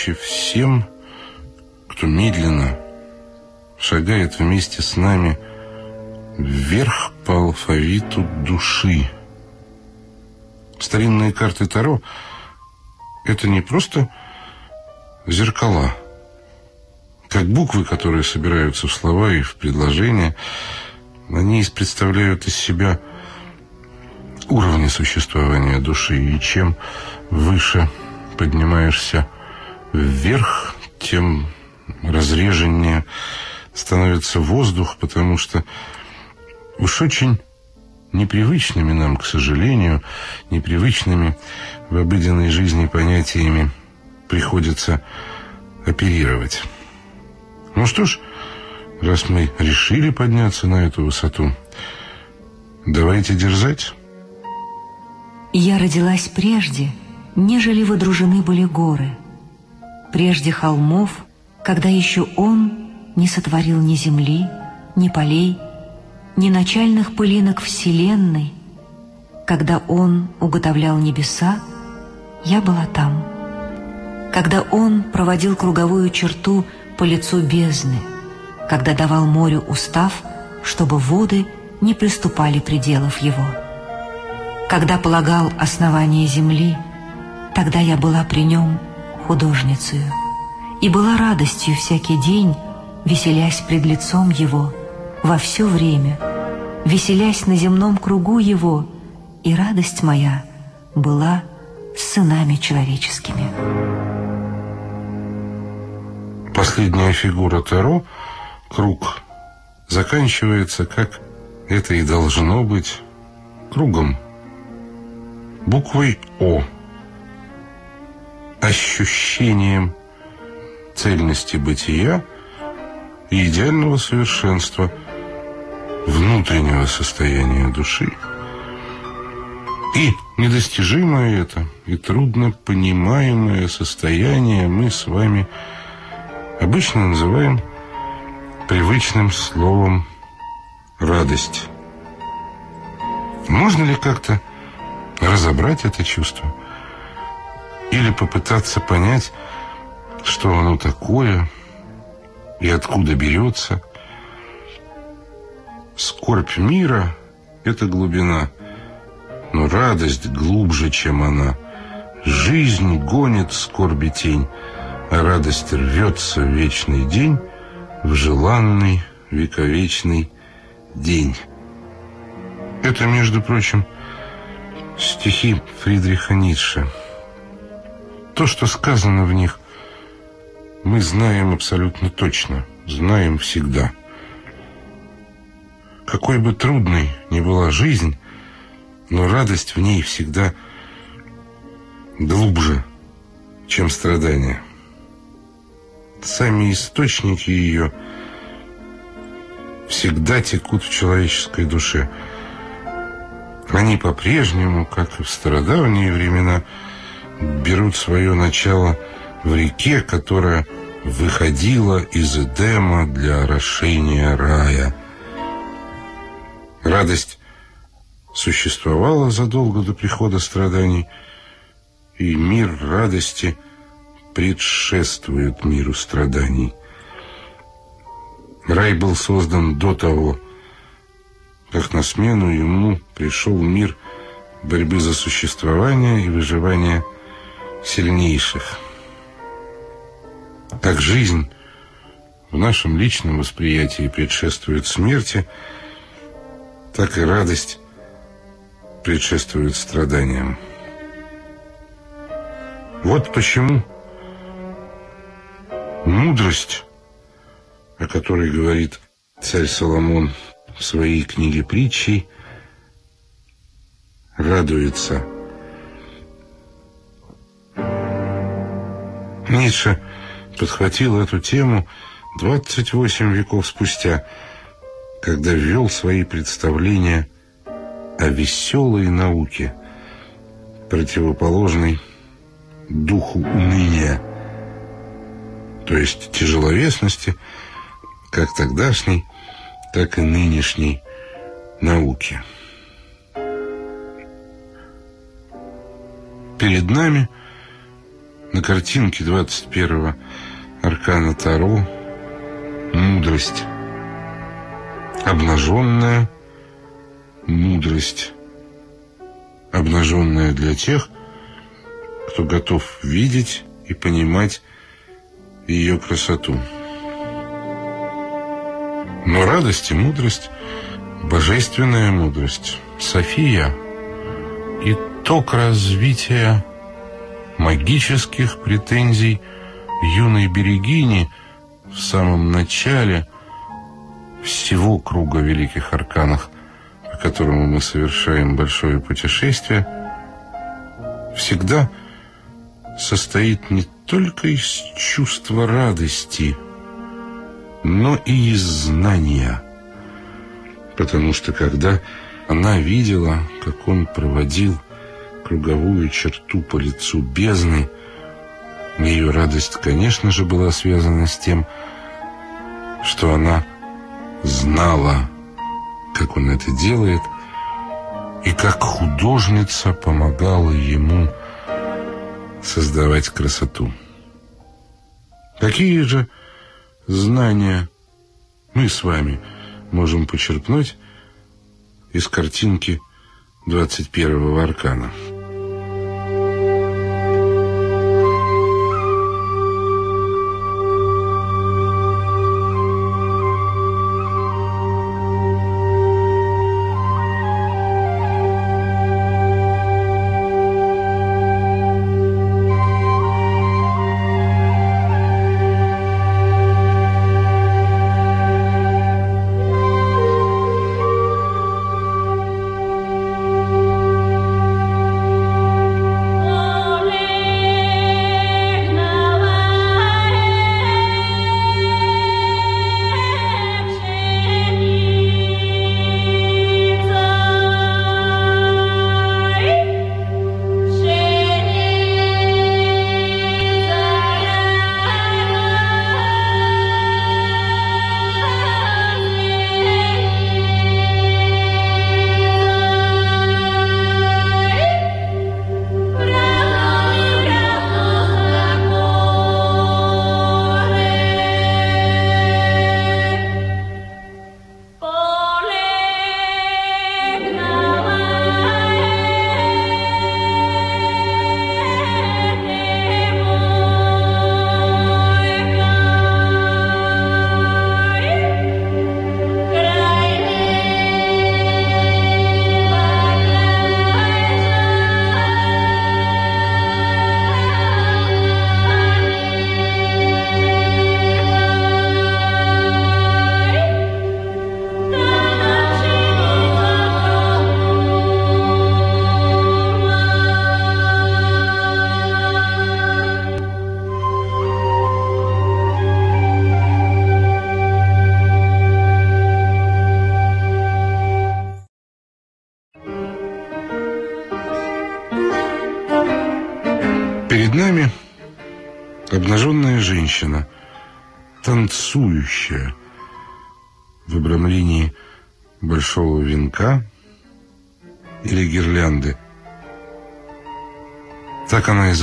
ночи всем, кто медленно шагает вместе с нами вверх по алфавиту души. Старинные карты Таро — это не просто зеркала, как буквы, которые собираются в слова и в предложения. Они представляют из себя уровни существования души, и чем выше поднимаешься вверх, тем разреженнее становится воздух, потому что уж очень непривычными нам, к сожалению, непривычными в обыденной жизни понятиями приходится оперировать. Ну что ж, раз мы решили подняться на эту высоту, давайте дерзать. Я родилась прежде, нежели водружены были горы, прежде холмов, когда еще он не сотворил ни земли, ни полей, ни начальных пылинок вселенной, когда он уготовлял небеса, я была там. Когда он проводил круговую черту по лицу бездны, когда давал морю устав, чтобы воды не приступали пределов его. Когда полагал основание земли, тогда я была при нем художницею и была радостью всякий день, веселясь пред лицом его во все время, веселясь на земном кругу его, и радость моя была с сынами человеческими. Последняя фигура Таро, круг, заканчивается, как это и должно быть, кругом, буквой О, ощущением цельности бытия и идеального совершенства внутреннего состояния души. И недостижимое это, и трудно понимаемое состояние мы с вами – обычно называем привычным словом «радость». Можно ли как-то разобрать это чувство? Или попытаться понять, что оно такое и откуда берется? Скорбь мира — это глубина, но радость глубже, чем она. Жизнь гонит скорби тень — а радость рвется в вечный день, в желанный вековечный день. Это, между прочим, стихи Фридриха Ницше. То, что сказано в них, мы знаем абсолютно точно, знаем всегда. Какой бы трудной ни была жизнь, но радость в ней всегда глубже, чем страдания сами источники ее всегда текут в человеческой душе. Они по-прежнему, как и в стародавние времена, берут свое начало в реке, которая выходила из Эдема для орошения рая. Радость существовала задолго до прихода страданий, и мир радости – предшествует миру страданий. Рай был создан до того, как на смену ему пришел мир борьбы за существование и выживание сильнейших. Как жизнь в нашем личном восприятии предшествует смерти, так и радость предшествует страданиям. Вот почему Мудрость, о которой говорит царь Соломон в своей книге притчей, радуется. Ницше подхватил эту тему 28 веков спустя, когда ввел свои представления о веселой науке, противоположной духу уныния то есть тяжеловесности, как тогдашней, так и нынешней науки. Перед нами на картинке 21-го аркана Таро мудрость. Обнаженная мудрость. Обнаженная для тех, кто готов видеть и понимать ее красоту. Но радость и мудрость, божественная мудрость, София, итог развития магических претензий юной Берегини в самом начале всего круга великих арканов, по которому мы совершаем большое путешествие, всегда состоит не только из чувства радости, но и из знания. Потому что когда она видела, как он проводил круговую черту по лицу бездны, ее радость, конечно же, была связана с тем, что она знала, как он это делает, и как художница помогала ему создавать красоту. Какие же знания мы с вами можем почерпнуть из картинки 21-го аркана?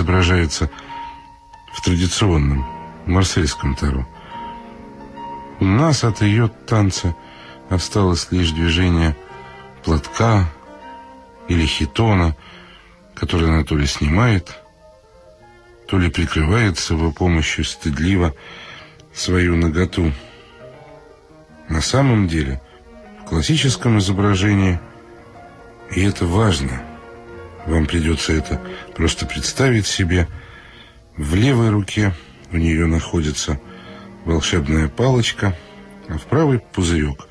Изображается в традиционном марсельском таро. У нас от ее танца осталось лишь движение платка или хитона, который она то ли снимает, то ли прикрывает с его помощью стыдливо свою наготу. На самом деле, в классическом изображении, и это важно, вам придется это просто представить себе, в левой руке у нее находится волшебная палочка, а в правой пузырек.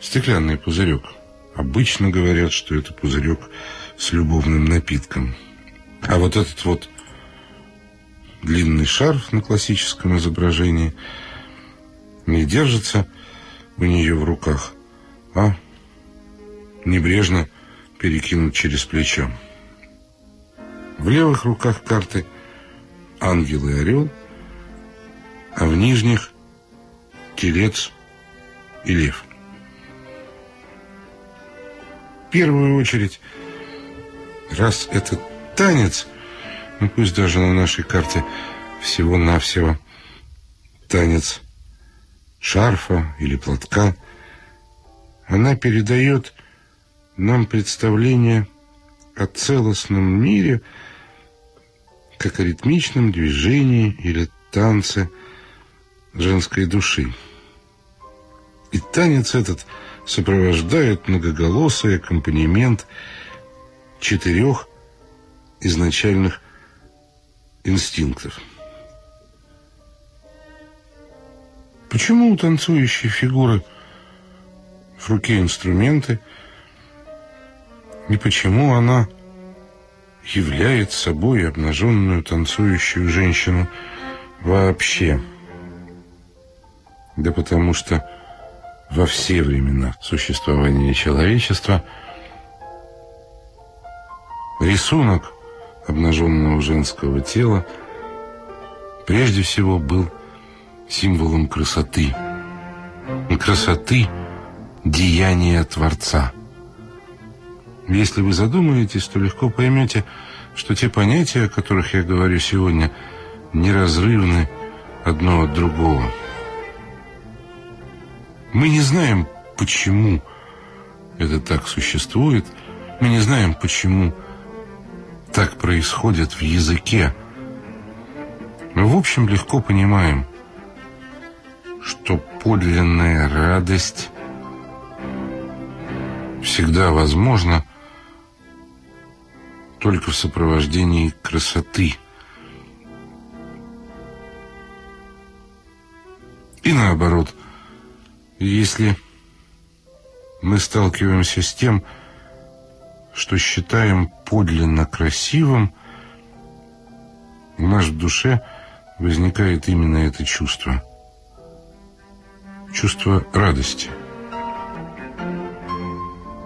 Стеклянный пузырек. Обычно говорят, что это пузырек с любовным напитком. А вот этот вот длинный шарф на классическом изображении не держится у нее в руках, а небрежно перекинут через плечо. В левых руках карты ангел и орел, а в нижних телец и лев. В первую очередь, раз этот танец – ну, пусть даже на нашей карте всего-навсего танец шарфа или платка, она передает нам представление о целостном мире, как о ритмичном движении или танце женской души. И танец этот сопровождает многоголосый аккомпанемент четырех изначальных инстинктов. Почему у танцующей фигуры в руке инструменты, и почему она являет собой обнаженную танцующую женщину вообще? Да потому что во все времена существования человечества рисунок обнаженного женского тела прежде всего был символом красоты. Красоты – деяния Творца. Если вы задумаетесь, то легко поймете, что те понятия, о которых я говорю сегодня, неразрывны одно от другого. Мы не знаем, почему это так существует, мы не знаем, почему так происходит в языке. Но в общем легко понимаем, что подлинная радость всегда возможна только в сопровождении красоты. И наоборот, если мы сталкиваемся с тем, что считаем подлинно красивым, в нашей душе возникает именно это чувство – чувство радости.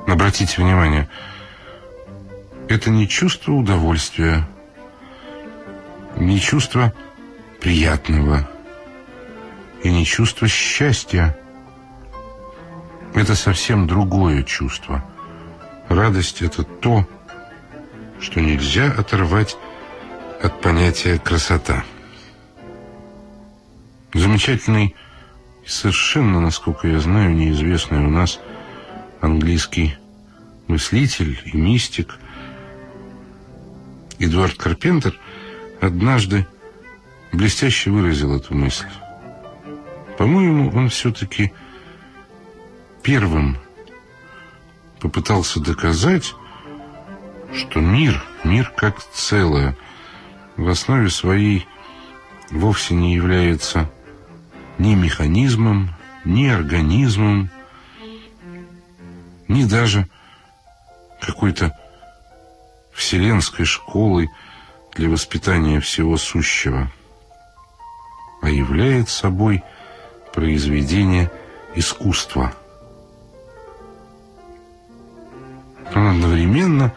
Обратите внимание, это не чувство удовольствия, не чувство приятного и не чувство счастья. Это совсем другое чувство. Радость – это то, что нельзя оторвать от понятия красота. Замечательный и совершенно, насколько я знаю, неизвестный у нас английский мыслитель и мистик Эдуард Карпентер однажды блестяще выразил эту мысль. По-моему, он все-таки первым попытался доказать, что мир, мир как целое, в основе своей вовсе не является ни механизмом, ни организмом, ни даже какой-то вселенской школой для воспитания всего сущего, а является собой произведение искусства. Он одновременно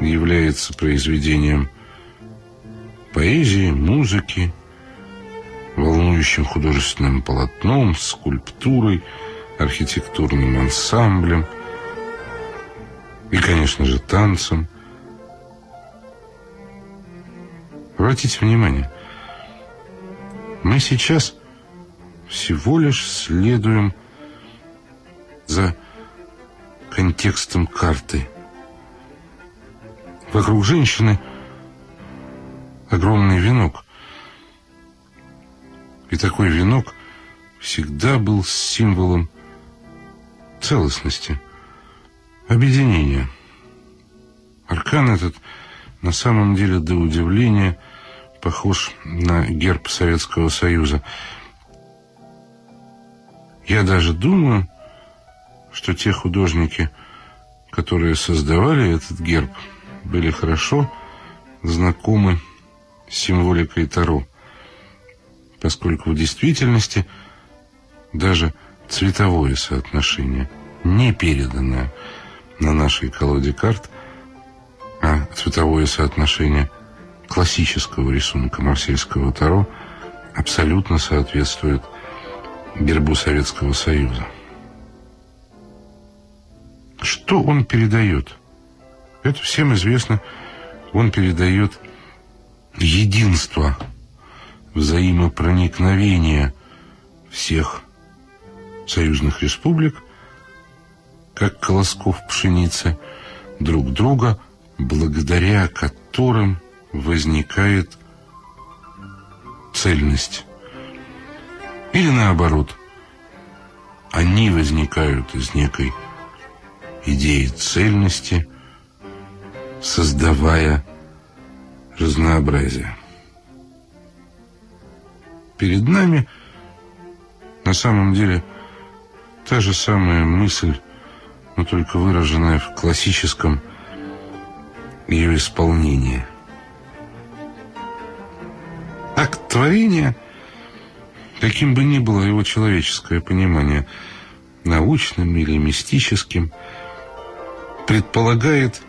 является произведением поэзии, музыки, волнующим художественным полотном, скульптурой, архитектурным ансамблем и, конечно же, танцем. Обратите внимание, мы сейчас всего лишь следуем за контекстом карты. Вокруг женщины огромный венок – и такой венок всегда был символом целостности, объединения. Аркан этот на самом деле до удивления похож на герб Советского Союза. Я даже думаю, что те художники, которые создавали этот герб, были хорошо знакомы с символикой Таро поскольку в действительности даже цветовое соотношение, не переданное на нашей колоде карт, а цветовое соотношение классического рисунка марсельского таро абсолютно соответствует гербу Советского Союза. Что он передает? Это всем известно. Он передает единства, взаимопроникновения всех союзных республик, как колосков пшеницы, друг друга, благодаря которым возникает цельность. Или наоборот, они возникают из некой идеи цельности, создавая разнообразие. Перед нами на самом деле та же самая мысль, но только выраженная в классическом ее исполнении. Акт творения, каким бы ни было его человеческое понимание, научным или мистическим, предполагает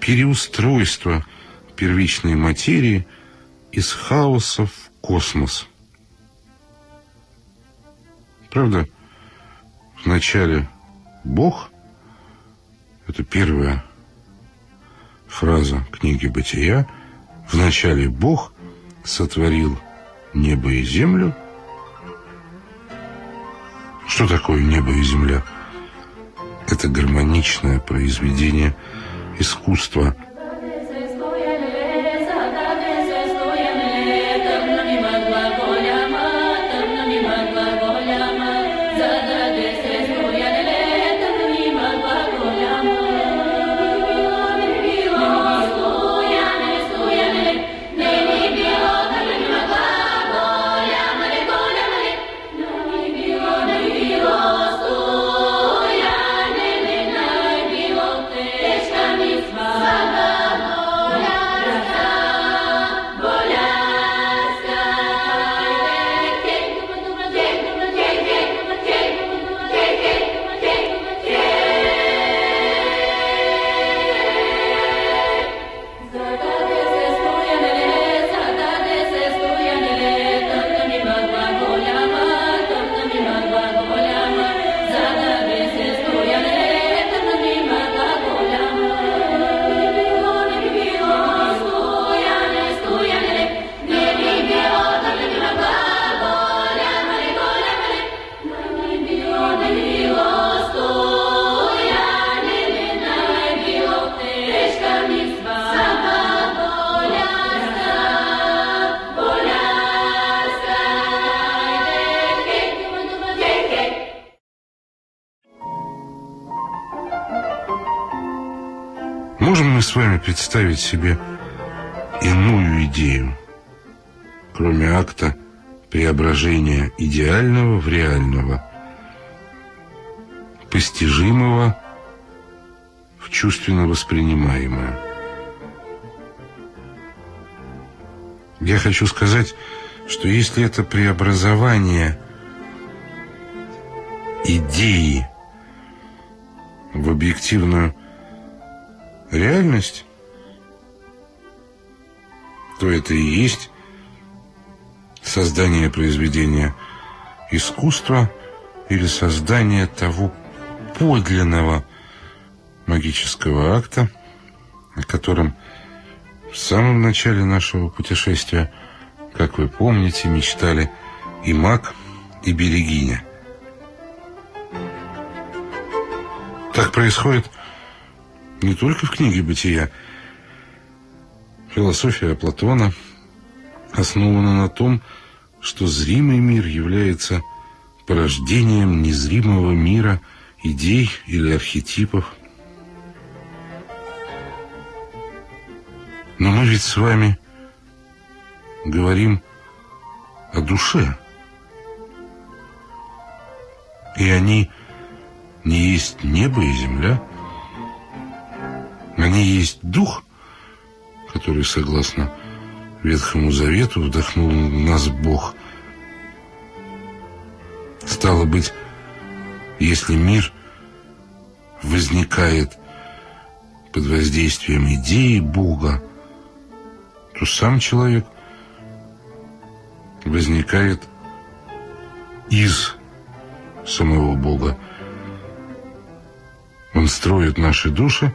переустройство первичной материи из хаоса в космос. Правда, вначале Бог, это первая фраза книги «Бытия», вначале Бог сотворил небо и землю. Что такое небо и земля? Это гармоничное произведение искусства – представить себе иную идею, кроме акта преображения идеального в реального, постижимого в чувственно воспринимаемое. Я хочу сказать, что если это преобразование идеи в объективную реальность, то это и есть создание произведения искусства или создание того подлинного магического акта, о котором в самом начале нашего путешествия, как вы помните, мечтали и маг, и берегиня. Так происходит не только в книге «Бытия», Философия Платона основана на том, что зримый мир является порождением незримого мира идей или архетипов. Но мы ведь с вами говорим о душе. И они не есть небо и земля. Они есть дух, который, согласно Ветхому Завету, вдохнул нас Бог. Стало быть, если мир возникает под воздействием идеи Бога, то сам человек возникает из самого Бога. Он строит наши души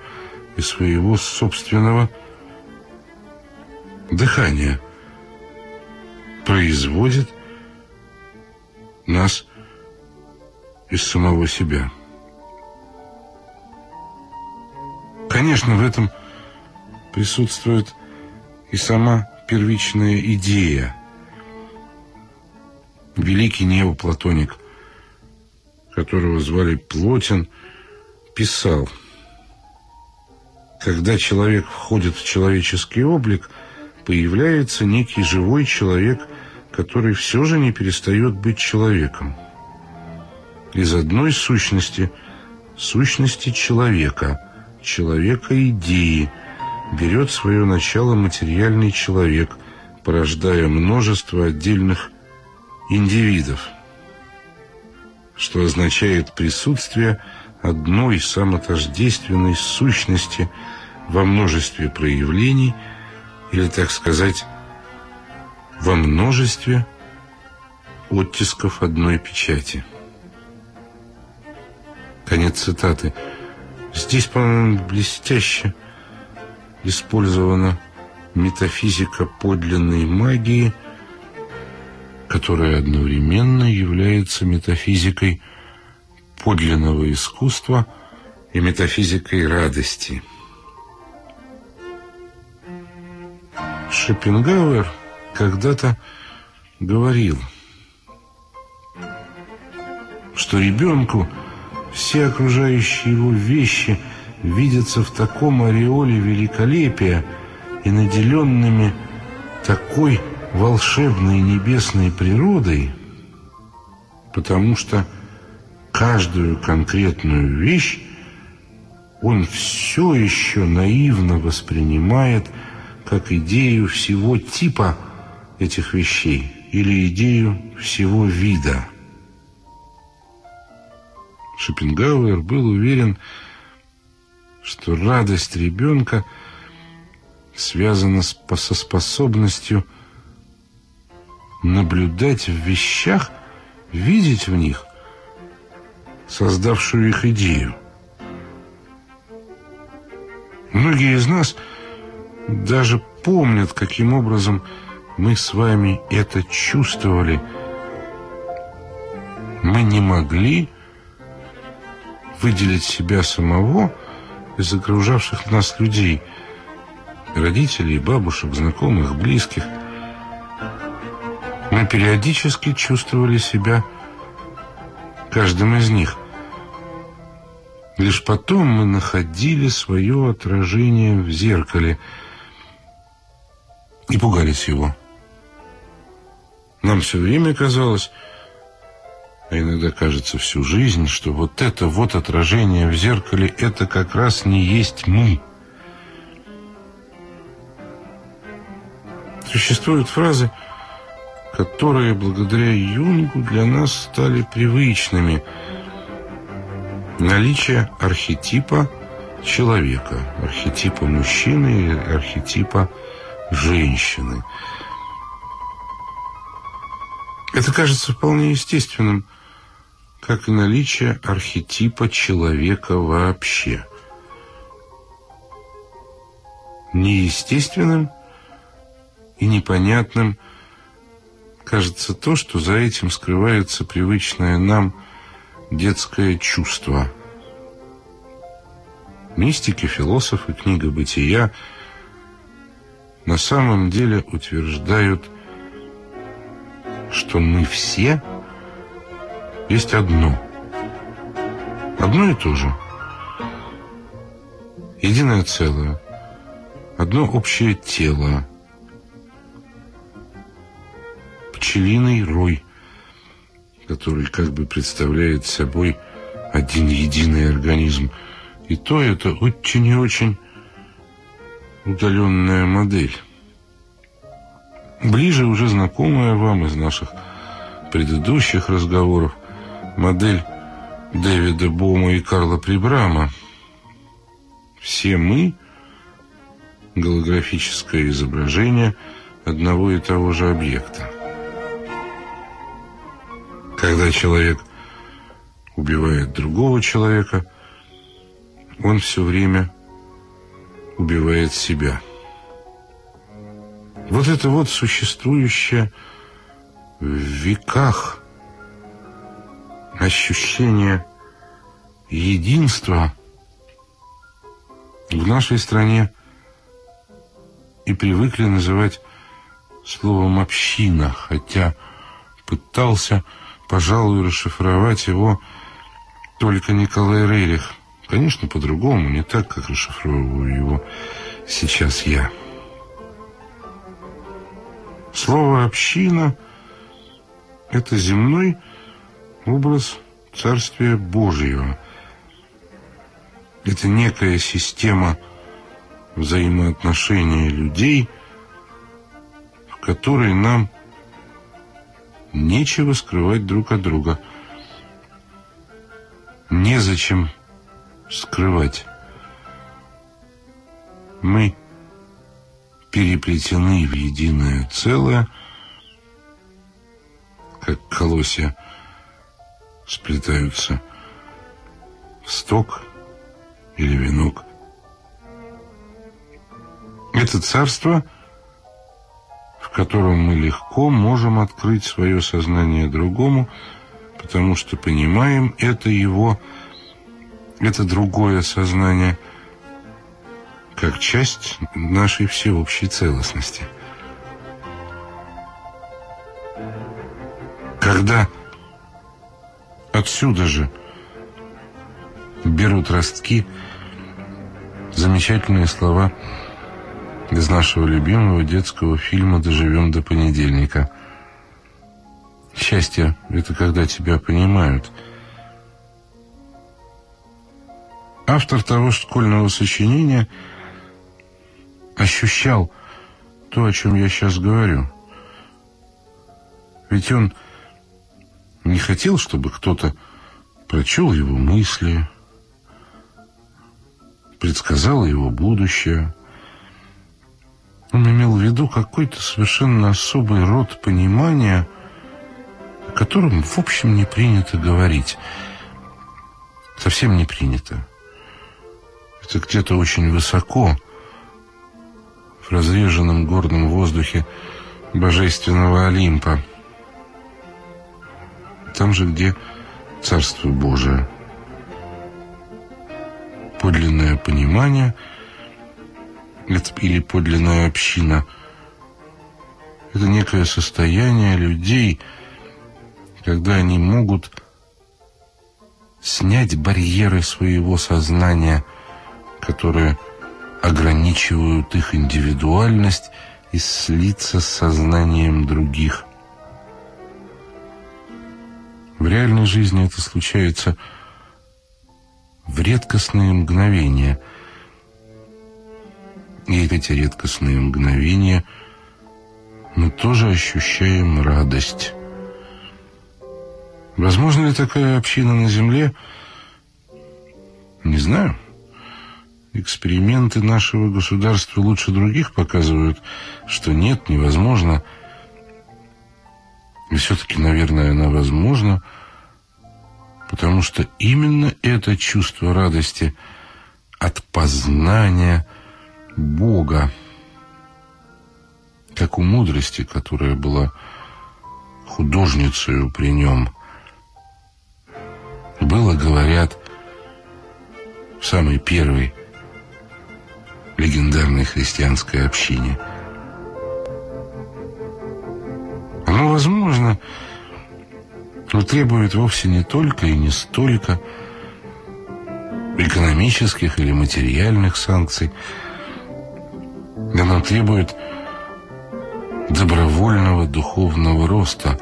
из своего собственного дыхание производит нас из самого себя. Конечно, в этом присутствует и сама первичная идея. Великий неоплатоник, которого звали Плотин, писал, когда человек входит в человеческий облик, появляется некий живой человек, который все же не перестает быть человеком. Из одной сущности, сущности человека, человека идеи, берет свое начало материальный человек, порождая множество отдельных индивидов, что означает присутствие одной самотождественной сущности во множестве проявлений, или, так сказать, во множестве оттисков одной печати. Конец цитаты. Здесь, по-моему, блестяще использована метафизика подлинной магии, которая одновременно является метафизикой подлинного искусства и метафизикой радости. Шопенгауэр когда-то говорил, что ребенку все окружающие его вещи видятся в таком ореоле великолепия и наделенными такой волшебной небесной природой, потому что каждую конкретную вещь он все еще наивно воспринимает как идею всего типа этих вещей или идею всего вида. Шопенгауэр был уверен, что радость ребенка связана с, со способностью наблюдать в вещах, видеть в них создавшую их идею. Многие из нас даже помнят, каким образом мы с вами это чувствовали. Мы не могли выделить себя самого из окружавших нас людей, родителей, бабушек, знакомых, близких. Мы периодически чувствовали себя каждым из них. Лишь потом мы находили свое отражение в зеркале и пугались его. Нам все время казалось, а иногда кажется всю жизнь, что вот это вот отражение в зеркале, это как раз не есть мы. Существуют фразы, которые благодаря Юнгу для нас стали привычными – наличие архетипа человека, архетипа мужчины или архетипа женщины. Это кажется вполне естественным, как и наличие архетипа человека вообще. Неестественным и непонятным кажется то, что за этим скрывается привычное нам – детское чувство. Мистики, философы, книга «Бытия» на самом деле утверждают, что мы все есть одно. Одно и то же. Единое целое. Одно общее тело. Пчелиный рой – который как бы представляет собой один единый организм. И то это очень и очень удаленная модель. Ближе уже знакомая вам из наших предыдущих разговоров модель Дэвида Бома и Карла Прибрама. Все мы – голографическое изображение одного и того же объекта. Когда человек убивает другого человека, он все время убивает себя. Вот это вот существующее в веках ощущение единства в нашей стране и привыкли называть словом «община», хотя пытался, пожалуй, расшифровать его только Николай Рерих. Конечно, по-другому, не так, как расшифровываю его сейчас я. Слово «община» — это земной образ Царствия Божьего. Это некая система взаимоотношения людей, в которой нам нечего скрывать друг от друга. Незачем скрывать. Мы переплетены в единое целое, как колосья сплетаются в сток или венок. Это царство, в котором мы легко можем открыть свое сознание другому, потому что понимаем это его, это другое сознание – как часть нашей всеобщей целостности. Когда отсюда же берут ростки замечательные слова из нашего любимого детского фильма «Доживем до понедельника». Счастье — это когда тебя понимают. Автор того школьного сочинения — ощущал то, о чем я сейчас говорю. Ведь он не хотел, чтобы кто-то прочел его мысли, предсказал его будущее. Он имел в виду какой-то совершенно особый род понимания, о котором, в общем, не принято говорить. Совсем не принято. Это где-то очень высоко, разреженном горном воздухе божественного Олимпа. Там же, где Царство Божие. Подлинное понимание или подлинная община – это некое состояние людей, когда они могут снять барьеры своего сознания, которые – ограничивают их индивидуальность и слиться с сознанием других. В реальной жизни это случается в редкостные мгновения. И эти редкостные мгновения мы тоже ощущаем радость. Возможно ли такая община на Земле? Не знаю. Эксперименты нашего государства лучше других показывают, что нет, невозможно. И все-таки, наверное, она возможна, потому что именно это чувство радости от познания Бога, как у мудрости, которая была художницей при нем, было, говорят, в самый первый легендарной христианской общине. Оно, возможно, но требует вовсе не только и не столько экономических или материальных санкций. Оно требует добровольного духовного роста,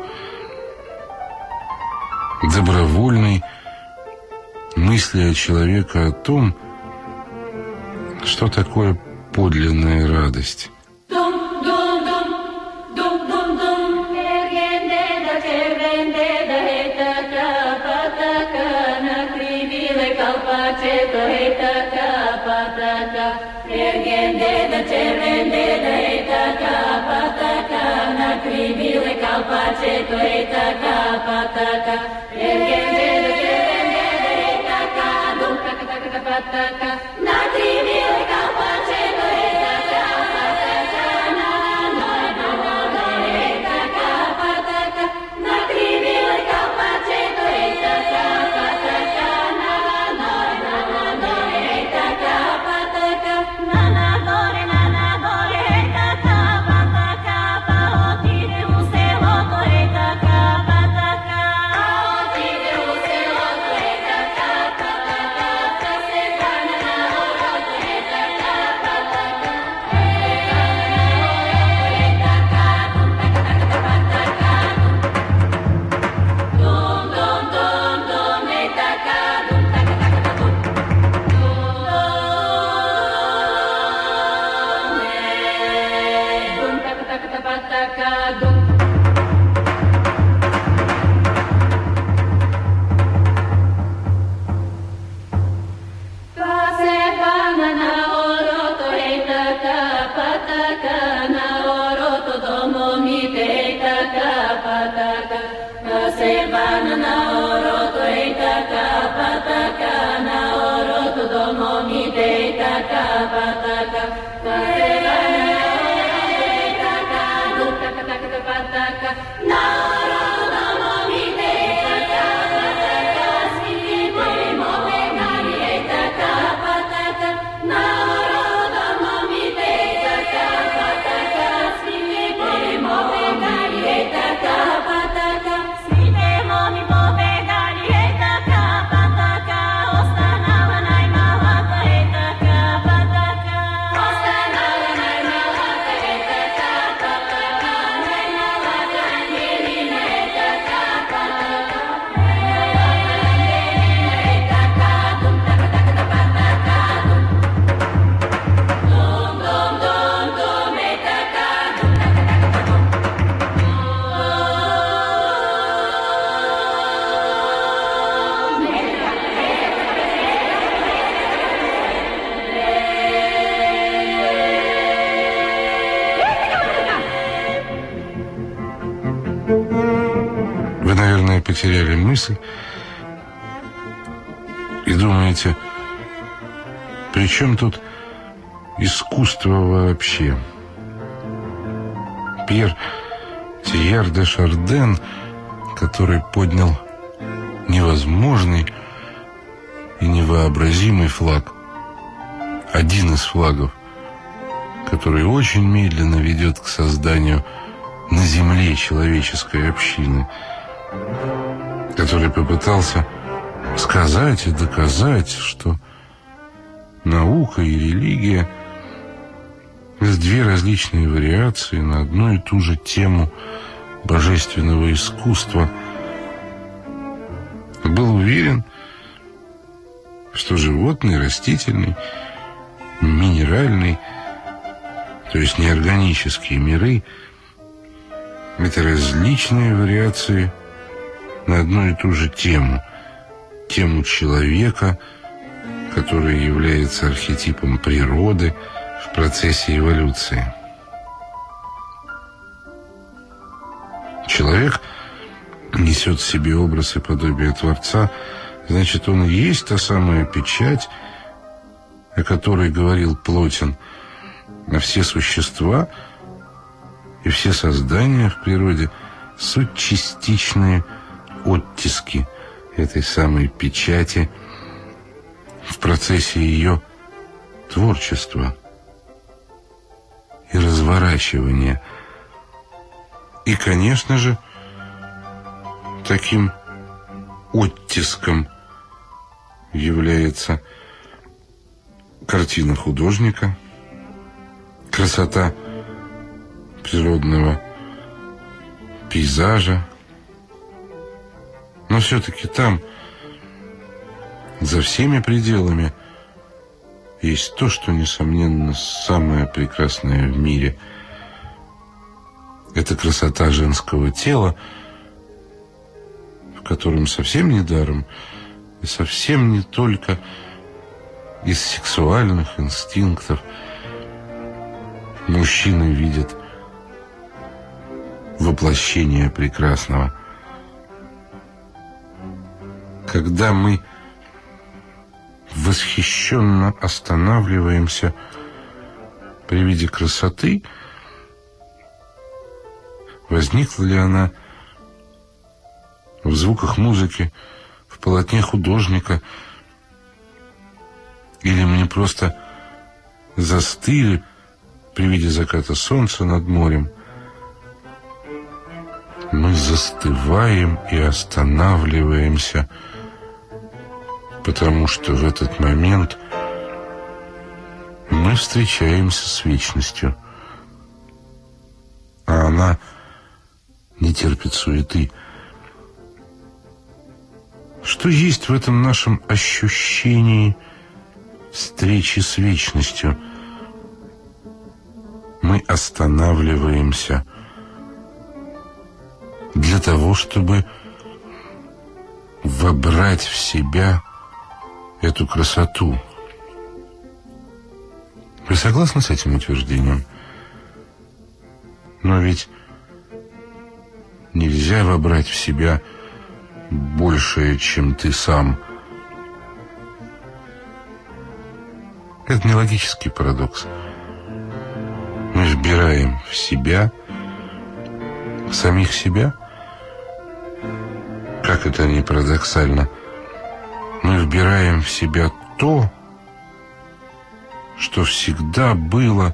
добровольной мысли о человека о том, что такое подлинная радость? Kribile kalpace patacado мысль и думаете, при чем тут искусство вообще? Пьер Тияр де Шарден, который поднял невозможный и невообразимый флаг. Один из флагов, который очень медленно ведет к созданию на земле человеческой общины – который попытался сказать и доказать, что наука и религия – это две различные вариации на одну и ту же тему божественного искусства. Был уверен, что животный, растительный, минеральный, то есть неорганические миры – это различные вариации на одну и ту же тему. Тему человека, который является архетипом природы в процессе эволюции. Человек несет в себе образ и подобие Творца, значит, он и есть та самая печать, о которой говорил Плотин, а все существа и все создания в природе суть частичные оттиски этой самой печати в процессе ее творчества и разворачивания. И, конечно же, таким оттиском является картина художника, красота природного пейзажа, но все-таки там, за всеми пределами, есть то, что, несомненно, самое прекрасное в мире. Это красота женского тела, в котором совсем недаром и совсем не только из сексуальных инстинктов мужчины видят воплощение прекрасного – когда мы восхищенно останавливаемся при виде красоты, возникла ли она в звуках музыки, в полотне художника, или мне просто застыли при виде заката солнца над морем. Мы застываем и останавливаемся – потому что в этот момент мы встречаемся с вечностью, а она не терпит суеты. Что есть в этом нашем ощущении встречи с вечностью? Мы останавливаемся для того, чтобы вобрать в себя эту красоту. Вы согласны с этим утверждением? Но ведь нельзя вобрать в себя большее, чем ты сам. Это не логический парадокс. Мы вбираем в себя, самих себя. Как это не парадоксально. Вбираем в себя то, что всегда было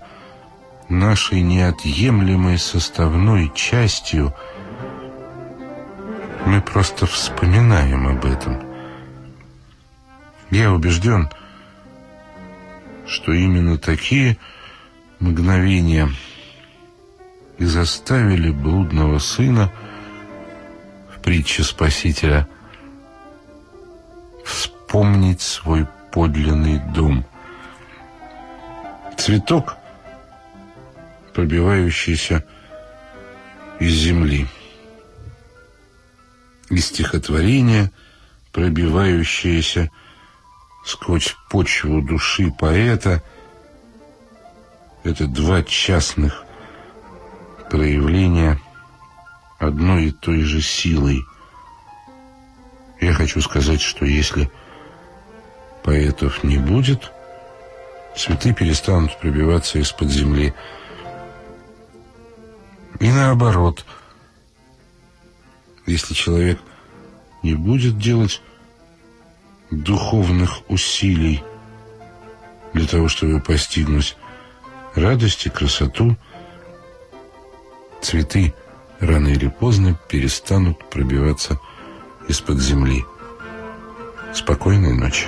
нашей неотъемлемой составной частью. Мы просто вспоминаем об этом. Я убежден, что именно такие мгновения и заставили блудного сына в притче Спасителя вспомнить свой подлинный дом. Цветок, пробивающийся из земли. И стихотворение, пробивающееся сквозь почву души поэта, это два частных проявления одной и той же силой. Я хочу сказать, что если поэтов не будет, цветы перестанут пробиваться из-под земли. И наоборот, если человек не будет делать духовных усилий для того, чтобы постигнуть радость и красоту, цветы рано или поздно перестанут пробиваться из-под земли. Спокойной ночи.